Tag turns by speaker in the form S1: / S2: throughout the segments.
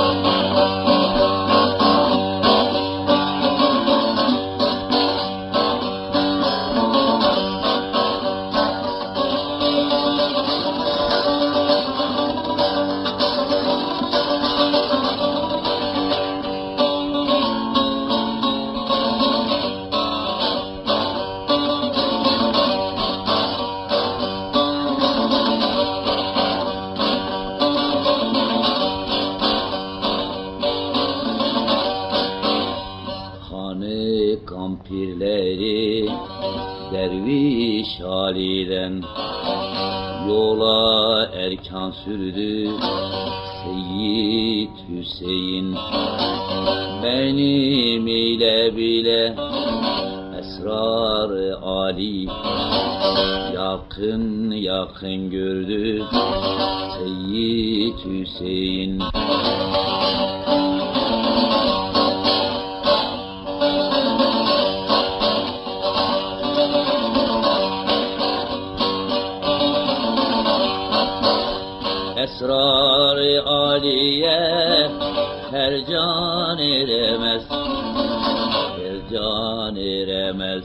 S1: oh, you. Derviş haliden Yola erkan sürdü Seyyid Hüseyin. Benim ile bile esrar Ali Yakın yakın gördü Seyyid Hüseyin Esrar-ı aliye her can eremez Her can eremez.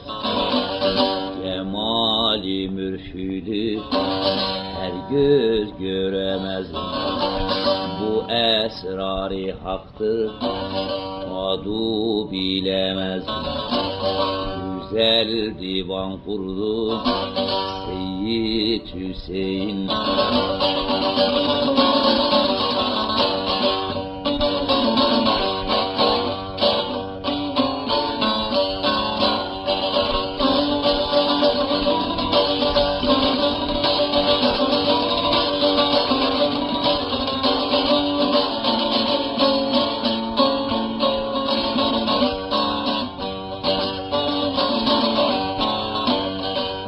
S1: Cemali mürşidi her göz göremez. Bu esrar-ı haktır adu bilemez Güzel divan kurdu Seyyid Hüseyin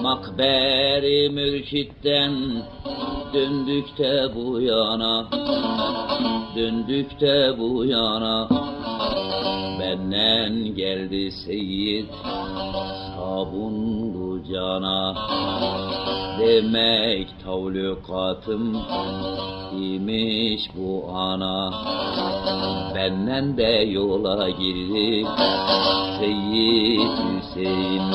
S1: Makberi mürşitten döndük de bu yana. Döndük de bu yana. Benden geldi Seyyid sabunlu cana. Demek tavlukatım imiş bu ana. Benden de yola girdi Seyyid Hüseyin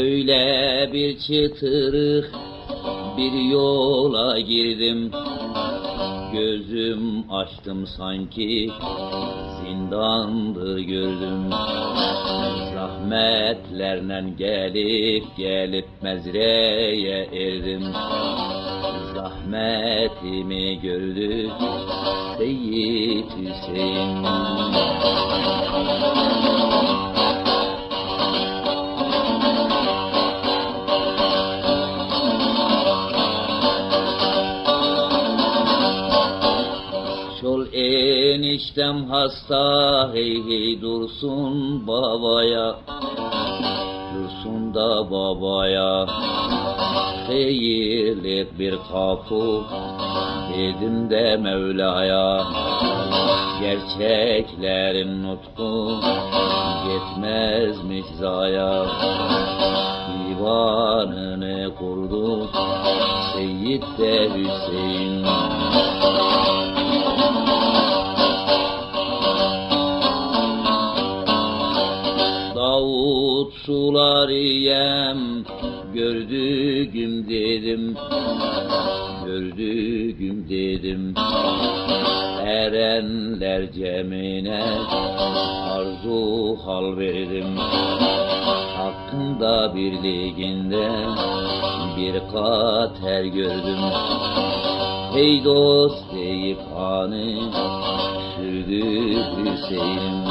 S1: Öyle bir çıtırık bir yola girdim. Gözüm açtım sanki zindandır gördüm Zahmetlerle gelip gelip mezreye erdim. Zahmetimi gördü Seyyid Hüseyin eniştem hasta hey hey dursun babaya. Dursun da babaya. Hayırlık bir kapı dedim de Mevla'ya. Gerçeklerin nutku yetmezmiş zaya Divanını kurdu Seyyid de Hüseyin Davut suları yem. Gördüğüm dedim gördüğüm dedim. Erenler cemine arzu hal verdim. Hakkında birliğinde bir kater gördüm. Hey dost deyip anı sürdü Hüseyin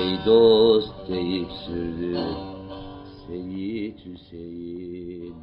S1: Ey dost deyip sürdü. Seyyid Hüseyin